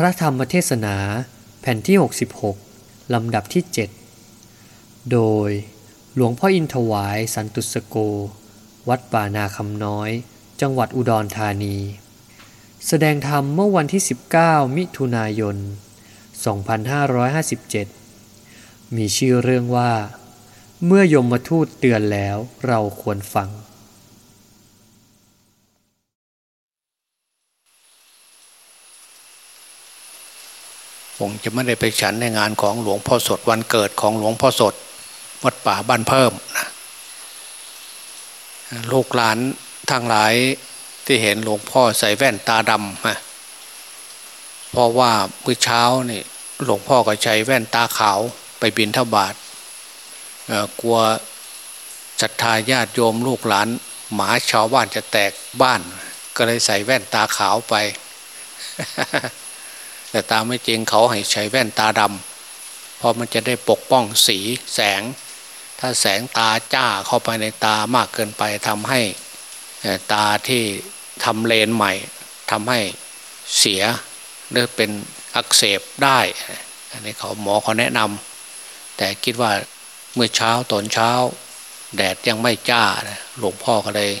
พระธรรมเทศนาแผ่นที่ 66 ลำดับที่ 7 โดยหลวงพ่ออินทวายสันตุสโก วัดป่านาคำน้อย จังหวัดอุดรธานี แสดงธรรมเมื่อวันที่ 19 มิถุนายน 2557 มีชื่อเรื่องว่า เมื่อยมมาทูตเตือนแล้วเราควรฟัง คงจะไม่ได้ไปฉันในงานของหลวงพ่อสดวันเกิดของหลวงพ่อสดวัดป่าบ้านเพิ่มนะลูกหลานทางหลายที่เห็นหลวงพ่อใส่แว่นตาดำนะเพราะว่าเมื่อเช้านี่หลวงพ่อก็ใช้แว่นตาขาวไปบินทบาทกลัวศรัทธาญาติโยมลูกหลาน หมาชาวบ้านจะแตกบ้าน ก็เลยใส่แว่นตาขาวไป แต่ตามไม่จริงเขาให้ใช้แว่นตาดำเพราะมันจะได้ปกป้องสีแสง ถ้าแสงตาจ้าเข้าไปในตามากเกินไปทำให้ตาที่ทำเลนใหม่ทำให้เสียหรือเป็นอักเสบได้ อันนี้เขาหมอเขาแนะนำแต่คิดว่าเมื่อเช้าตอนเช้า แดดยังไม่จ้าหลวงพ่อก็เลย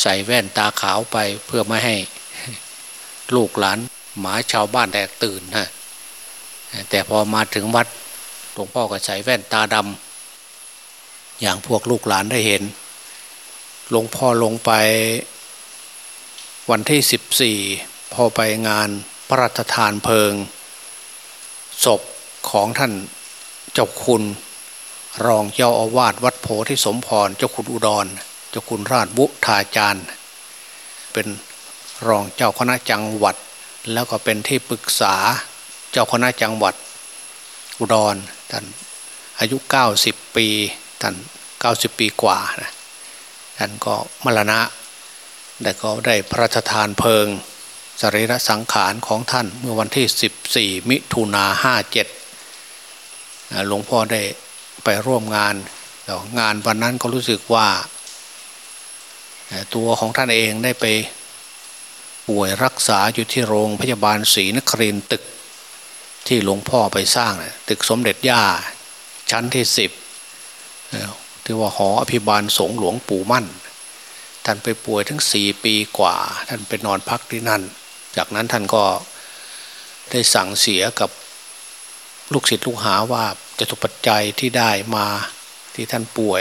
ใส่แว่นตาขาวไปเพื่อไม่ให้ลูกหลาน หมาชาวบ้านแตกตื่นฮะแต่พอมาถึงวัดหลวงพ่อก็ใส่แว่นตาดำอย่างพวกลูกหลานได้เห็นหลวงพ่อลงไปวันที่สิบสี่พอไปงานพระราชทานเพลิง ศพของท่านเจ้าคุณ รองเจ้าอาวาสวัดโพธิสมพรเจ้าคุณอุดร เจ้าคุณราชบุทาจารย์ เป็นรองเจ้าคณะจังหวัด แล้วก็เป็นที่ปรึกษาเจ้าคณะจังหวัดอุดรท่านอายุ 90 ปีท่าน90 ปีกว่านะท่านก็มรณะแต่ก็ได้พระราชทานเพลิงสรีระสังขารของท่านเมื่อวันที่ 14 มิถุนาห้าเจ็ดหลวงพ่อได้ไปร่วมงานงานวันนั้นก็รู้สึกว่า ตัวของท่านเองได้ไป ป่วยรักษาอยู่ที่โรงพยาบาลศรีนครินตึก ที่หลวงพ่อไปสร้างตึกสมเด็จย่า ชั้นที่สิบที่ว่าหออภิบาลสงหลวงปู่มั่น ท่านไปป่วยทั้งสี่ปีกว่า ท่านไปนอนพักที่นั่น จากนั้นท่านก็ได้สั่งเสียกับลูกศิษย์ลูกหาว่าจะตุปัจจัยที่ได้มาที่ท่านป่วย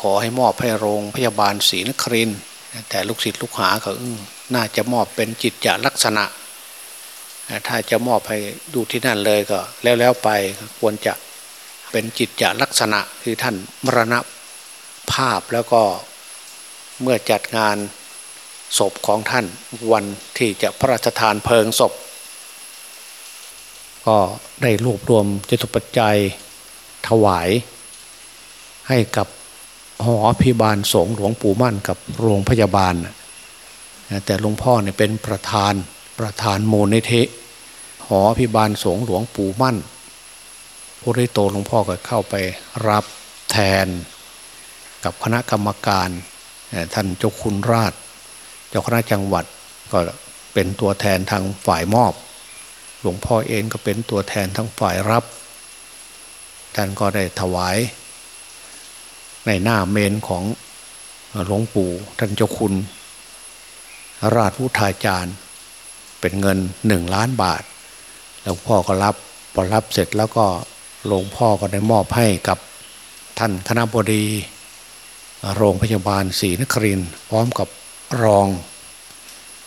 ขอให้มอบให้โรงพยาบาลศรีนคริน แต่ลูกศิษย์ลูกหาเขาน่าจะมอบเป็นจิตจลักษณะ ถ้าจะมอบให้ดูที่นั่นเลยก็ แล้วแล้วไปควรจะเป็นจิตจลักษณะคือท่านมรณภาพแล้วก็เมื่อจัดงานศพของท่านวันที่จะพระราชทานเพลิงศพ ก็ได้รวบรวมจตุปัจจัยถวายให้กับ หอพิบาลสงหลวงปู่มั่นกับโรงพยาบาล แต่หลวงพ่อเนี่ยเป็นประธานประธานโมนิธิหอพิบาลสงหลวงปู่มั่นผู้ได้โตหลวงพ่อก็เข้าไปรับแทนกับคณะกรรมการท่านเจ้าคุณราช เจ้าคณะจังหวัดก็เป็นตัวแทนทางฝ่ายมอบ หลวงพ่อเองก็เป็นตัวแทนทั้งฝ่ายรับ ท่านก็ได้ถวาย ในหน้าเมนของหลวงปู่ท่านเจ้าคุณ ราชวุฒาจารย์ เป็นเงินหนึ่งล้านบาทแล้วพ่อก็รับพอรับเสร็จแล้วก็หลวงพ่อก็ได้มอบให้กับท่านคณะบดี โรงพยาบาลศรีนครินพร้อมกับรอง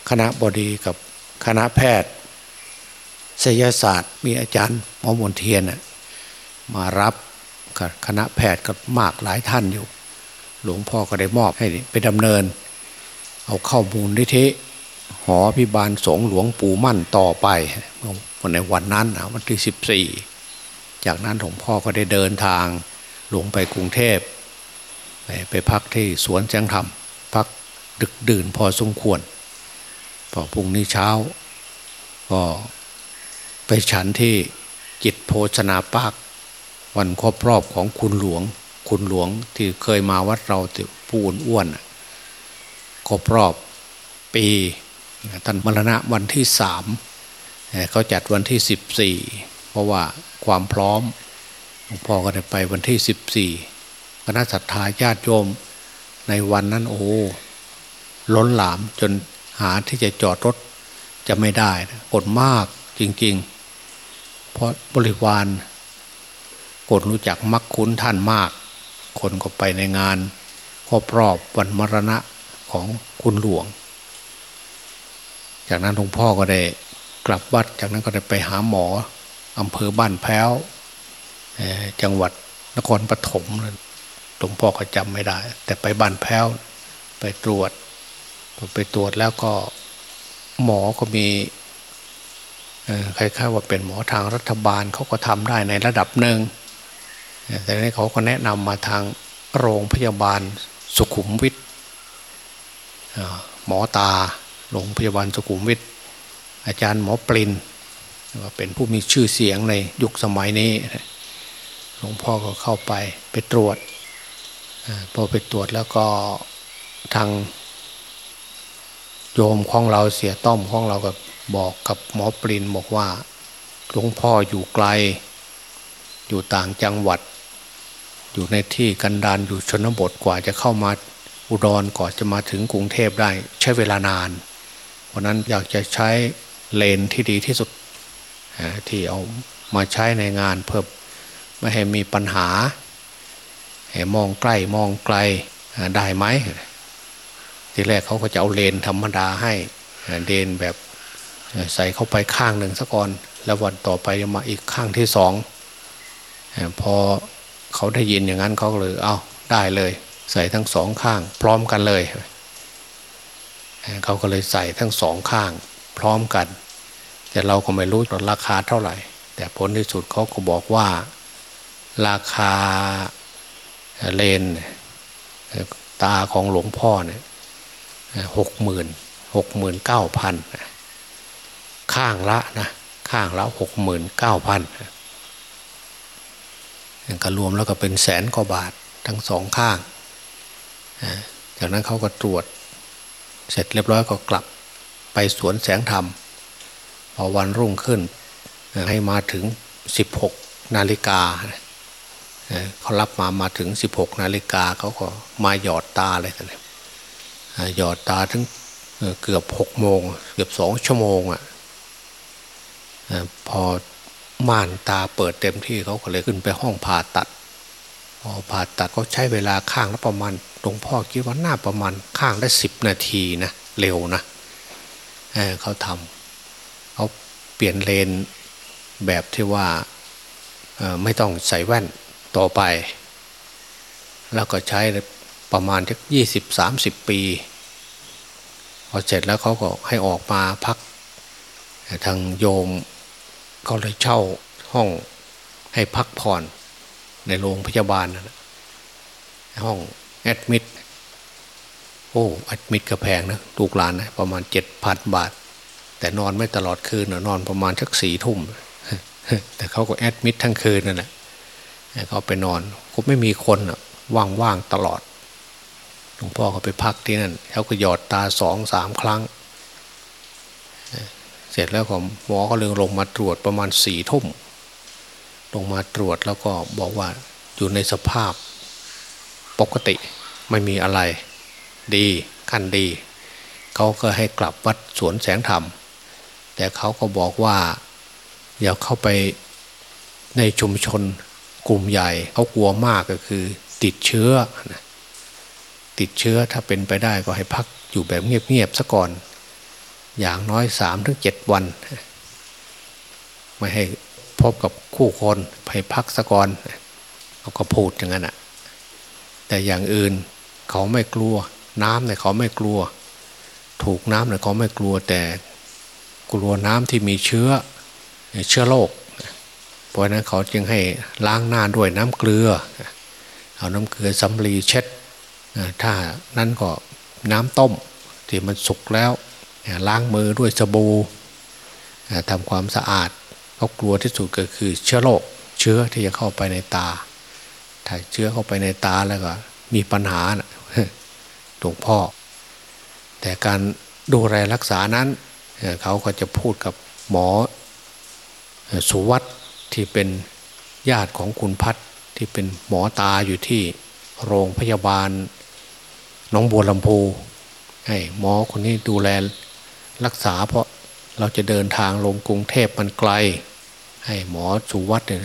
คณะบดีกับคณะแพทย์ศิลศาสตร์ มีอาจารย์หมอมนเทียนมารับ คณะแพทย์ก็มากหลายท่านอยู่ หลวงพ่อก็ได้มอบให้ไปดำเนิน เอาเข้ามูลนิธิหอพิบาลสงหลวงปู่มั่นต่อไปวันในวันนั้นวันที่สิบสี่จากนั้นหลวงพ่อก็ได้เดินทางหลวงไปกรุงเทพไปไปพักที่สวนแจ้งธรรม พักดึกดื่นพอสมควร พอพรุ่งนี้เช้า ก็ไปฉันที่จิตโภชนาปาก วันครบรอบของคุณหลวง คุณหลวงที่เคยมาวัดเราติปูนอ้วนครบรอบปีท่านมรณะวันที่สามเขาจัดวันที่สิบสี่เพราะว่าความพร้อมหลวงพ่อก็ได้ไปวันที่สิบสี่คณะสัตยาญาติโยมในวันนั้นโอ้ล้นหลามจนหาที่จะจอดรถจะไม่ได้คนมากจริง ๆ เพราะบริวาร คนรู้จักมักคุ้นท่านมาก คนก็ไปในงานครอบรอบวันมรณะของคุณหลวง จากนั้นหลวงพ่อก็ได้กลับวัด จากนั้นก็ได้ไปหาหมออำเภอบ้านแพ้วจังหวัดนครปฐมหลวงพ่อก็จำไม่ได้ แต่ไปบ้านแพ้วไปตรวจไปตรวจแล้วก็หมอก็มีใครๆว่าเป็นหมอทางรัฐบาลเขาก็ทำได้ในระดับหนึ่ง แต่นี้เขาก็แนะนำมาทางโรงพยาบาลสุขุมวิทหมอตาโรงพยาบาลสุขุมวิทอาจารย์หมอปรินว่าเป็นผู้มีชื่อเสียงในยุคสมัยนี้หลวงพ่อก็เข้าไปไปตรวจพอไปตรวจแล้วก็ทางโยมของเราเสียต้อมของเราก็บอกกับหมอปรินบอกว่าหลวงพ่ออยู่ไกล อยู่ต่างจังหวัด อยู่ในที่กันดานอยู่ชนบทกว่าจะเข้ามาอุดรก่อนจะมาถึงกรุงเทพได้ใช้เวลานาน เพราะนั้นอยากจะใช้เลนที่ดีที่สุดที่เอามาใช้ในงานเพื่อไม่ให้มีปัญหาให้มองใกล้มองไกลได้ไหมทีแรกเขาก็จะเอาเลนธรรมดาให้เลนแบบใส่เข้าไปข้างหนึ่งสักก่อน แล้ววันต่อไปมาอีกข้างที่สองพอ เขาได้ยินอย่างนั้นเขาเลยเอาได้เลย ใส่ทั้งสองข้าง พร้อมกันเลย เขาก็เลยใส่ทั้งสองข้าง พร้อมกัน แต่เราก็ไม่รู้ราคาเท่าไหร่ แต่ผลที่สุดเขาก็บอกว่าราคาเลนตาของหลวงพ่อเนี่ยหกหมื่นหกหมื่นเก้าพันข้างละนะข้างละหกหมื่นเก้าพัน ก็รวมแล้วก็เป็นแสนกว่าบาททั้งสองข้าง จากนั้นเขาก็ตรวจ เสร็จเรียบร้อยก็กลับไปสวนแสงธรรม พอวันรุ่งขึ้นให้มาถึงสิบหกนาฬิกาเขารับมามาถึงสิบหกนาฬิกาเขาก็มาหยอดตาเลยกันหยอดตาถึงเกือบหกโมง เกือบสองชั่วโมงอะพอ ม่านตาเปิดเต็มที่เขาก็เลยขึ้นไปห้องผ่าตัดพอผ่าตัดเขาใช้เวลาข้างละประมาณหลวงพ่อคิดว่าหน่าประมาณข้างได้สิบนาทีนะเร็วนะเเขาทำเขาเปลี่ยนเลนแบบที่ว่าไม่ต้องใส่แว่นต่อไป แล้วก็ใช้ประมาณสักยี่สิบสามสิบปีพอเสร็จแล้วเขาก็ให้ออกมาพักทางโยม เขาเลยเช่าห้องให้พักผ่อนในโรงพยาบาลนะห้องแอดมิดโอ้แอดมิดก็แพงนะลูกหลานนะประมาณเจ็ดพันบาท แต่นอนไม่ตลอดคืนนะนอนประมาณสักสี่ทุ่มแต่เขาก็แอดมิดทั้งคืนนั่นแหละเขาไปนอนก็ไม่มีคนว่างๆตลอดหลวงพ่อเขาไปพักที่นั่นเขาก็หยอดตาสองสามครั้ง เสร็จแล้วก็หมอก็เลยลงมาตรวจประมาณสี่ทุ่มลงมาตรวจแล้วก็บอกว่าอยู่ในสภาพปกติไม่มีอะไรดีขั้นดี เขาก็ให้กลับวัดสวนแสงธรรม แต่เขาก็บอกว่าอย่าเข้าไปในชุมชนกลุ่มใหญ่ เขากลัวมากก็คือ ติดเชื้อติดเชื้อถ้าเป็นไปได้ก็ให้พักอยู่แบบเงียบๆซะก่อน อย่างน้อยสามถึงเจ็ดวัน ไม่ให้พบกับคู่คนให้พักซะกอนเขาก็พูดอย่างนั้นอะแต่อย่างอื่นเขาไม่กลัว น้ำเนี่ยเขาไม่กลัว ถูกน้ำเนี่ยเขาไม่กลัวแต่กลัวน้ำที่มีเชื้อเชื้อโรคเพราะนั้นเขาจึงให้ล้างหน้าด้วยน้ำเกลือ เอาน้ำเกลือสำลีเช็ดถ้านั้นก็น้ำต้มที่มันสุกแล้ว ล้างมือด้วยสบู่ทำความสะอาดเขากลัวที่สุดก็คือเชื้อโรคเชื้อที่จะเข้าไปในตา ถ้าเชื้อเข้าไปในตาแล้วก็มีปัญหาหลวงพ่อ แต่การดูแลรักษานั้นเขาก็จะพูดกับหมอสุวัตที่เป็นญาติของคุณพัฒที่เป็นหมอตาอยู่ที่โรงพยาบาลน้องบัวลำพูให้หมอคนนี้ดูแล รักษาเพราะเราจะเดินทางลงกรุงเทพมันไกล ให้หมอสุวัตเนี่ย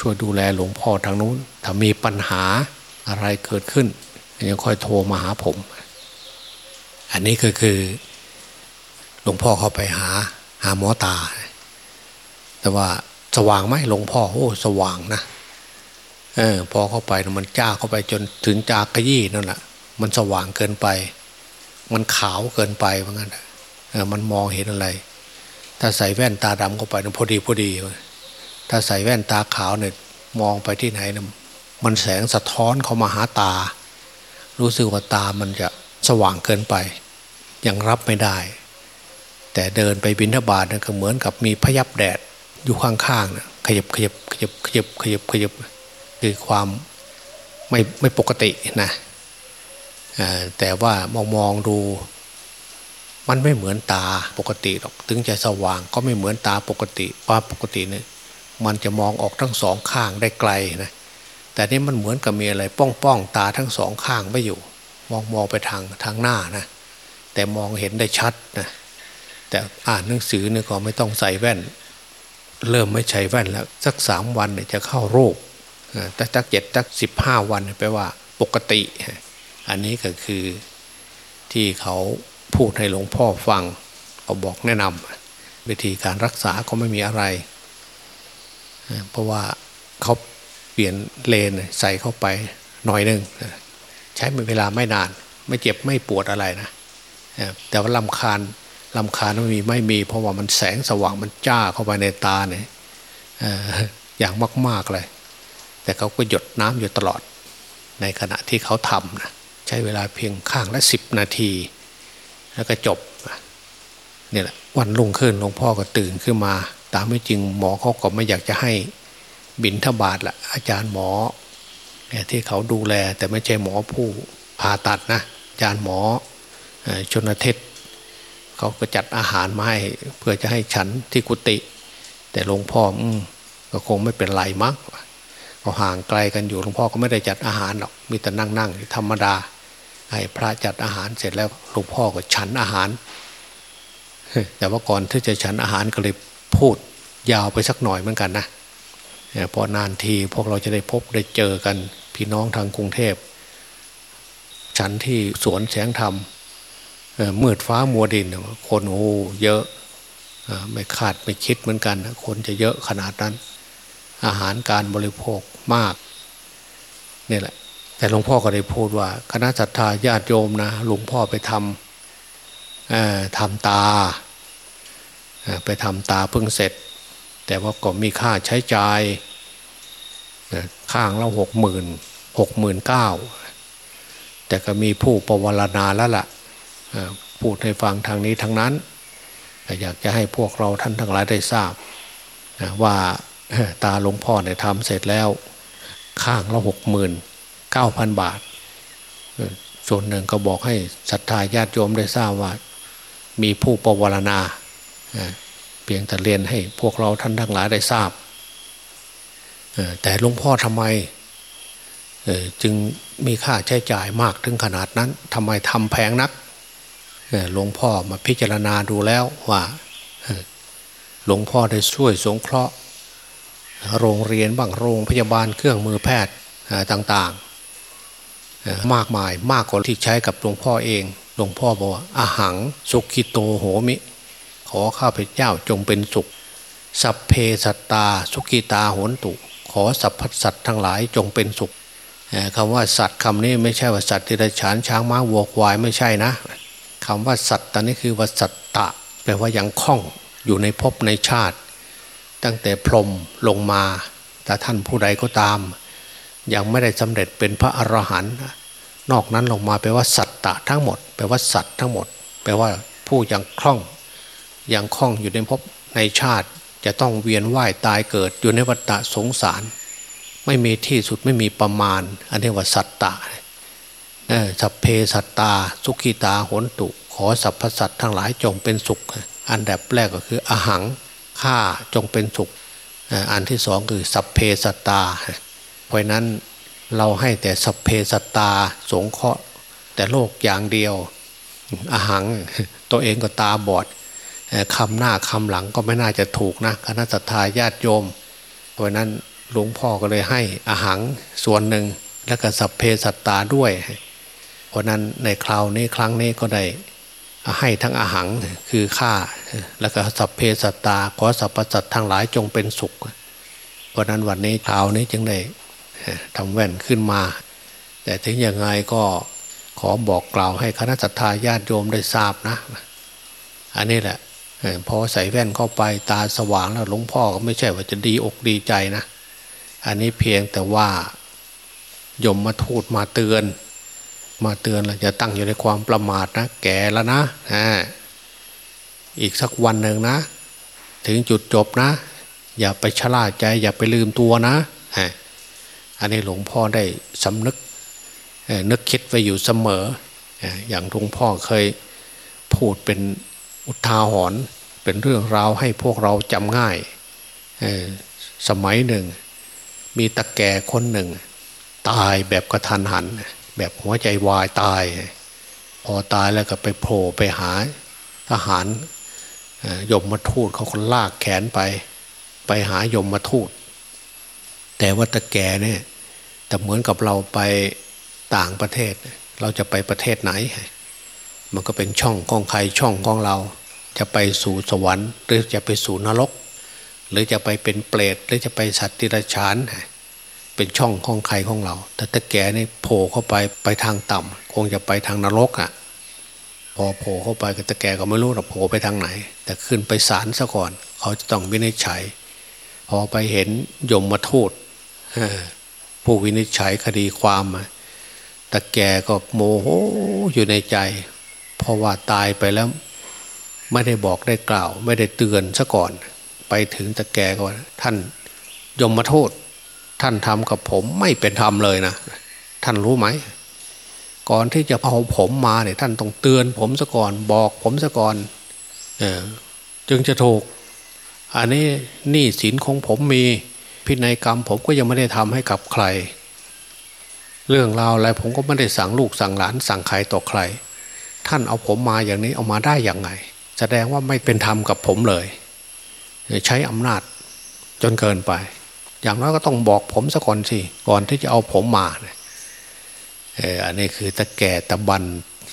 ช่วยดูแลหลวงพ่อทางนู้น ถ้ามีปัญหาอะไรเกิดขึ้นยังค่อยโทรมาหาผม อันนี้ก็คือหลวงพ่อเขาไปหาหาหมอตา แต่ว่าสว่างไหมหลวงพ่อโอ้สว่างนะเออพอเข้าไปมันจ้าเข้าไปจนถึงจากระยี่นั่นแหละมันสว่างเกินไป มันขาวเกินไปเพราะงั้น มันมองเห็นอะไร ถ้าใส่แว่นตาดำเข้าไปมันพอดีพอดี ถ้าใส่แว่นตาขาวเนี่ยมองไปที่ไหนนะมันแสงสะท้อนเข้ามาหาตา รู้สึกว่าตามันจะสว่างเกินไป ยังรับไม่ได้ แต่เดินไปบินทบาทนะก็เหมือนกับมีพยับแดดอยู่ข้างๆนะขยับขยับขยับขยับขยับขยับคือความไม่ไม่ปกตินะแต่ว่ามองมองดู มันไม่เหมือนตาปกติหรอก ถึงจะสว่างก็ไม่เหมือนตาปกติปาปกติเนี่ยมันจะมองออกทั้งสองข้างได้ไกลนะแต่นี่มันเหมือนกับมีอะไรป้องป้องตาทั้งสองข้างไม่อยู่ มองมองไปทางทางหน้านะแต่มองเห็นได้ชัดนะแต่อ่านหนังสือเนี่ยก็ไม่ต้องใส่แว่น เริ่มไม่ใช้แว่นแล้วสักสามวันเนี่ยจะเข้าโรคแต่ตักเจ็ดตักสิบห้าวันแปลว่าปกติ อันนี้ก็คือที่เขา พูดให้หลวงพ่อฟังเขาบอกแนะนำวิธีการรักษาก็ไม่มีอะไร เพราะว่าเขาเปลี่ยนเลนใส่เข้าไปหน่อยหนึ่งใช้เวลาไม่นาน ไม่เจ็บไม่ปวดอะไรนะแต่ว่าลำคาญลำคาญไม่มีไม่มี เพราะว่ามันแสงสว่างมันจ้าเข้าไปในตาเนี่ยอย่างมาก ๆเลย แต่เขาก็หยดน้ำอยู่ตลอด ในขณะที่เขาทำนะใช้เวลาเพียงข้างละสิบนาที แล้วก็จบเนี่ยแหละวันรุ่งขึ้นหลวงพ่อก็ตื่นขึ้นมา ตามไม่จริงหมอเขาก็ไม่อยากจะให้บินทบาทละอาจารย์หมอเนี่ยที่เขาดูแลแต่ไม่ใช่หมอผู้ผ่าตัดนะอาจารย์หมอชนเทศเขาก็จัดอาหารมาให้เพื่อจะให้ฉันที่กุฏิแต่หลวงพ่ออืก็คงไม่เป็นไรมั้งเขาห่างไกลกันอยู่หลวงพ่อก็ไม่ได้จัดอาหารหรอกมีแต่นั่งนั่งธรรมดา ให้พระจัดอาหารเสร็จแล้วหลวงพ่อก็ฉันอาหาร แต่ว่าก่อนที่จะฉันอาหารก็เลยพูดยาวไปสักหน่อยเหมือนกันนะพอนานทีพวกเราจะได้พบได้เจอกันพี่น้องทางกรุงเทพ ฉันที่สวนแสงธรรมมืดฟ้ามัวดิน คนโอ้เยอะไม่คาดไม่คิดเหมือนกัน คนจะเยอะขนาดนั้น อาหารการบริโภคมากนี่แหละ แต่หลวงพ่อก็ได้พูดว่า คณะศรัทธาญาติโยมนะหลวงพ่อไปทำทำตา ไปทำตาเพิ่งเสร็จ แต่ว่าก็มีค่าใช้จ่ายข้างละหกหมื่นหกหมื่นเก้าแต่ก็มีผู้ประวรณาแล้วละ่ะพูดให้ฟังทางนี้ทางนั้น อยากจะให้พวกเราท่านทั้งหลายได้ทราบ ว่าตาหลวงพ่อเนี่ยทำเสร็จแล้ว ข้างละหกหมื่น เก้าพันบาท ส่วนหนึ่งก็บอกให้ศรัทธาญาติโยมได้ทราบว่า มีผู้ประวรณาเพียงแต่เรียนให้พวกเราท่านทั้งหลายได้ทราบ แต่หลวงพ่อทำไมจึงมีค่าใช้จ่ายมากถึงขนาดนั้นทำไมทำแพงนักหลวงพ่อมาพิจารณาดูแล้วว่าหลวงพ่อได้ช่วยสงเคราะห์ โรงเรียนบ้างโรงพยาบาลเครื่องมือแพทย์ต่าง มากมายมากกว่าที่ใช้กับหลวงพ่อเอง หลวงพ่อบอกว่าอาหัง สุขิโตโหมิ ขอข้าพเจ้าจงเป็นสุข สัพเพสัตตา สุกิตาโหนตุ ขอสัพพสัตทั้งหลายจงเป็นสุขคำว่าสัตว์คำนี้ไม่ใช่ว่าสัตว์ที่ไรฉานช้างม้าวัวควายไม่ใช่นะคำว่าสัตว์ตอนนี้คือว่าสัตตะ แปลว่ายังคล่องอยู่ในภพในชาติ ตั้งแต่พรมลงมาแต่ท่านผู้ใดก็ตาม ยังไม่ได้สำเร็จเป็นพระอรหันต์นอกนั้นลงมาแปลว่าสัตตะทั้งหมดแปลว่าสัตว์ทั้งหมด แปลว่าผู้ยังคล่องยังคล่องอยู่ในภพในชาติจะต้องเวียนว่ายตายเกิดอยู่ในวัฏสงสาร ไม่มีที่สุดไม่มีประมาณ อันนี้ว่าสัตตะสัพเพสัตตา สุขิตาหนตุ ขอสรรพสัตทั้งหลายจงเป็นสุข อันดับแรกก็คืออหังข้าจงเป็นสุข อันที่สองคือสัพเพสัตตา เพราะนั้นเราให้แต่สัพเพสัตตาสงเคราะห์แต่โลกอย่างเดียวอาหังตัวเองก็ตาบอดคำหน้าคำหลังก็ไม่น่าจะถูกนะคณะสัตยาญาติโยม เพราะนั้นหลวงพ่อก็เลยให้อาหังส่วนหนึ่งแล้วก็สัพเพสัตตาด้วย เพราะนั้นในคราวนี้ครั้งนี้ก็ได้ให้ทั้งอาหังคือข้าแล้วก็สัพเพสัตตาขอสรรพสัตว์ทั้งหลายจงเป็นสุข เพราะนั้นวันนี้คราวนี้จึงได้ ทำแว่นขึ้นมา แต่ถึงยังไงก็ขอบอกกล่าวให้คณะสัตยาญาติโยมได้ทราบนะ อันนี้แหละพอใส่แว่นเข้าไปตาสว่างแล้วหลวงพ่อก็ไม่ใช่ว่าจะดีอกดีใจนะ อันนี้เพียงแต่ว่ายมมาทูดมาเตือน มาเตือนเราจะตั้งอยู่ในความประมาทนะ แก่แล้วนะอีกสักวันหนึ่งนะ ถึงจุดจบนะ อย่าไปชะล่าใจ อย่าไปลืมตัวนะ อันนี้หลวงพ่อได้สำนึกนึกคิดไว้อยู่เสมอ อย่างหลวงพ่อเคยพูดเป็นอุทาหรณ์เป็นเรื่องราวให้พวกเราจำง่าย สมัยหนึ่ง มีตะแก่คนหนึ่ง ตายแบบกระทันหัน แบบหัวใจวายตาย พอตายแล้วก็ไปโผล่ไปหาทหารยมมาทูตเขาคนลากแขนไป ไปหายมมาทูต แต่ว่าตะแก่เนี่ยแต่เหมือนกับเราไปต่างประเทศ เราจะไปประเทศไหน มันก็เป็นช่องของใครช่องของเรา จะไปสู่สวรรค์ หรือจะไปสู่นรก หรือจะไปเป็นเปรตหรือจะไปสัตว์ติรฉานเป็นช่องของใครของเรา แต่ตะแก่เนี่ยโผล่เข้าไปไปทางต่ำคงจะไปทางนรกอะพอโผล่เข้าไปก็ตะแกก็ไม่รู้หรอกโผล่ไปทางไหน แต่ขึ้นไปศาลซะก่อน เขาจะต้องวินิจฉัย พอไปเห็นยมมาทูต ผู้วินิจฉัยคดีความตะแกก็โมโหอยู่ในใจ เพราะว่าตายไปแล้วไม่ได้บอกได้กล่าว ไม่ได้เตือนซะก่อน ไปถึงตะแกก็ท่านยมมาโทษ ท่านทำกับผมไม่เป็นธรรมเลยนะ ท่านรู้ไหม ก่อนที่จะเผาผมมาเนี่ยท่านต้องเตือนผมซะก่อน บอกผมซะก่อนเออจึงจะถูก อันนี้หนี้สินของผมมี พินัยกรรม ผมก็ยังไม่ได้ทำให้กับใคร เรื่องราวอะไรผมก็ไม่ได้สั่งลูกสั่งหลาน สั่งใครต่อใคร ท่านเอาผมมาอย่างนี้เอามาได้อย่างไง แสดงว่าไม่เป็นธรรมกับผมเลย ใช้อำนาจจนเกินไป อย่างน้อยก็ต้องบอกผมซะก่อนสิก่อนที่จะเอาผมมาเอออันนี้คือตะแก่ตะบัน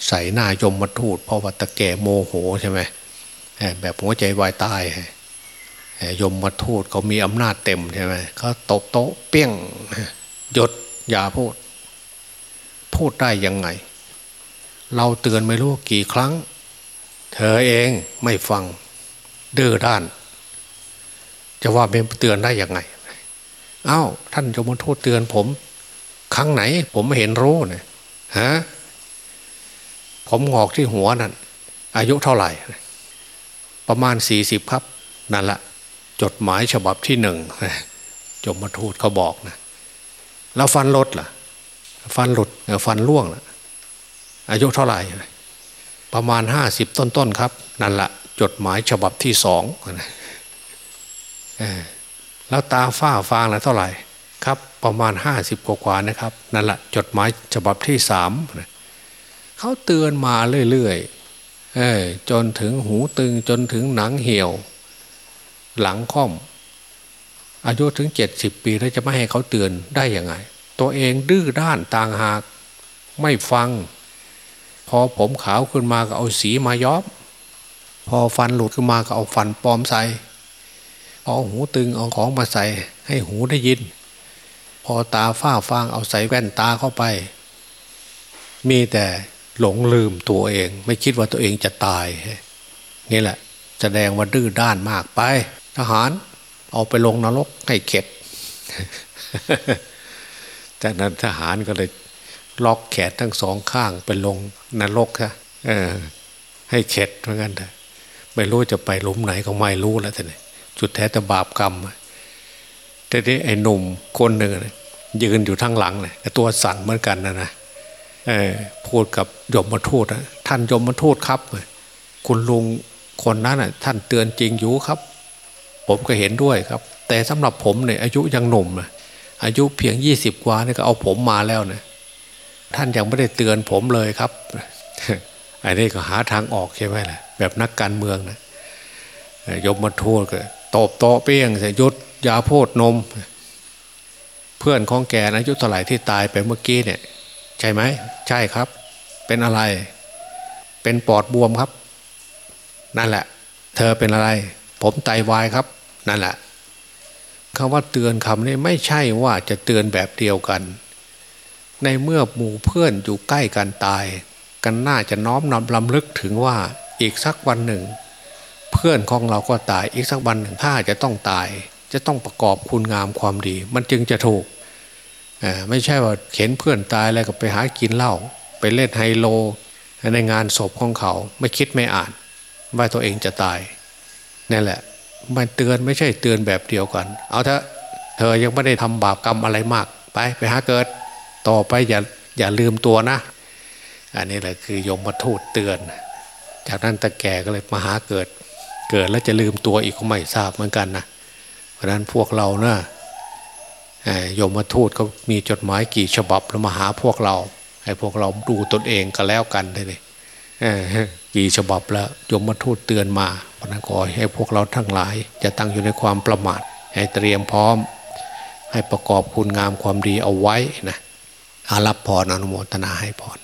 ใส่หน้ายมมาทูดเพราะว่าตะแก่โมโหใช่ไหมแบบหัวใจวายตาย ยมมาทูดเขามีอำนาจเต็มใช่ไหมเขาตบโต๊ะเปี้ยงหยดอย่าพูด พูดได้ยังไง เราเตือนไม่รู้กี่ครั้ง เธอเองไม่ฟังเดื้อด้าน จะว่าเป็นเตือนได้ยังไงเอา้าท่านจะมาโทษเตือนผม ครั้งไหน ผมไม่เห็นรู้เนี่ยฮะผมงอกที่หัวนั่นอายุเท่าไหร่ ประมาณสี่สิบครับ นั่นละ จดหมายฉบับที่หนึ่งจมมาทูตเขาบอกนะแล้วฟันรถล่ะ ฟันหลุดฟันล่วงล่ะ อายุเท่าไหร่ ประมาณห้าสิบต้นๆครับ นั่นละจดหมายฉบับที่สองแล้วตาฝ้าฟางละเท่าไหร่ครับ ประมาณห้าสิบกว่าๆนะครับ นั่นละจดหมายฉบับที่สามเขาเตือนมาเรื่อยๆจนถึงหูตึงจนถึงหนังเหี่ยว หลังค่อม อายุถึงเจ็ดสิบปีแล้วจะไม่ให้เขาเตือนได้ยังไง ตัวเองดื้อด้านต่างหากไม่ฟัง พอผมขาวขึ้นมาก็เอาสีมาย้อมพอฟันหลุดขึ้นมาก็เอาฟันปลอมใส่พอหูตึงเอาของมาใส่ให้หูได้ยิน พอตาฝ้าฟางเอาใส่แว่นตาเข้าไป มีแต่หลงลืมตัวเอง ไม่คิดว่าตัวเองจะตายนี่แหละ แสดงว่าดื้อด้านมากไป ทหาร เอาไปลงนรกให้เข็ดจากนั้นทหารก็เลยล็อกแขนทั้งสองข้างไปลงนรกค่ะเออให้เข็ดเหมือนกันแต่ไม่รู้จะไปหลุมไหนก็ไม่รู้แล้วแต่เนี่ยจุดแท้แต่บาปกรรมแต่ที่ไอ้หนุ่มคนหนึ่งยืนอยู่ทั้งหลังเลยตัวสั่นเหมือนกันนะนะเออพูดกับยมมาทูตนะท่านยมมาทูตครับ คุณลุงคนนั้นน่ะท่านเตือนจริงอยู่ครับ ผมก็เห็นด้วยครับ แต่สำหรับผมเนี่ยอายุยังหนุ่มนะอายุเพียงยี่สิบกว่านี่ก็เอาผมมาแล้วนะท่านยังไม่ได้เตือนผมเลยครับอันนี้ก็หาทางออกใช่ไหมล่ะแบบนักการเมืองนะยมมาทูตก็ตบโต๊ะเปี้ยงใส่ยุดยาโพดนม เพื่อนของแกอายุเท่าไหร่ที่ตายไปเมื่อกี้เนี่ย ใช่ไหมใช่ครับ เป็นอะไร เป็นปอดบวมครับ นั่นแหละ เธอเป็นอะไร ผมไตาวายครับ นั่นแหละคำว่าเตือนคำนี้ไม่ใช่ว่าจะเตือนแบบเดียวกัน ในเมื่อหมู่เพื่อนอยู่ใกล้กันตาย กันน่าจะน้อมนำลำลึกถึงว่าอีกสักวันหนึ่ง เพื่อนของเราก็ตายอีกสักวันหนึ่งถ้าจะต้องตาย จะต้องประกอบคุณงามความดี มันจึงจะถูกไม่ใช่ว่าเห็นเพื่อนตายแล้วก็ไปหากินเหล้าไปเล่นไฮโล ในงานศพของเขาไม่คิดไม่อ่าน ว่าตัวเองจะตาย นั่นแหละมันเตือนไม่ใช่เตือนแบบเดียวกัน เอาเถอะเธอยังไม่ได้ทำบาปกรรมอะไรมาก ไปไปหาเกิด ต่อไปอย่าอย่าลืมตัวนะ อันนี้แหละคือยมมาทูตเตือน จากนั้นตะแก่ก็เลยมาหาเกิด เกิดแล้วจะลืมตัวอีกก็ไม่ทราบเหมือนกันนะเพราะนั้นพวกเราเนะยมมาทูตเขามีจดหมายกี่ฉบับแล้วมาหาพวกเรา ให้พวกเราดูตนเองก็แล้วกันเลย กี่ฉบับแล้วยมมาทูตเตือนมาเพราะนั้นขอให้พวกเราทั้งหลาย จะตั้งอยู่ในความประมาทให้เตรียมพร้อม ให้ประกอบคุณงามความดีเอาไว้นะอารับพรอนุโมทนาให้พร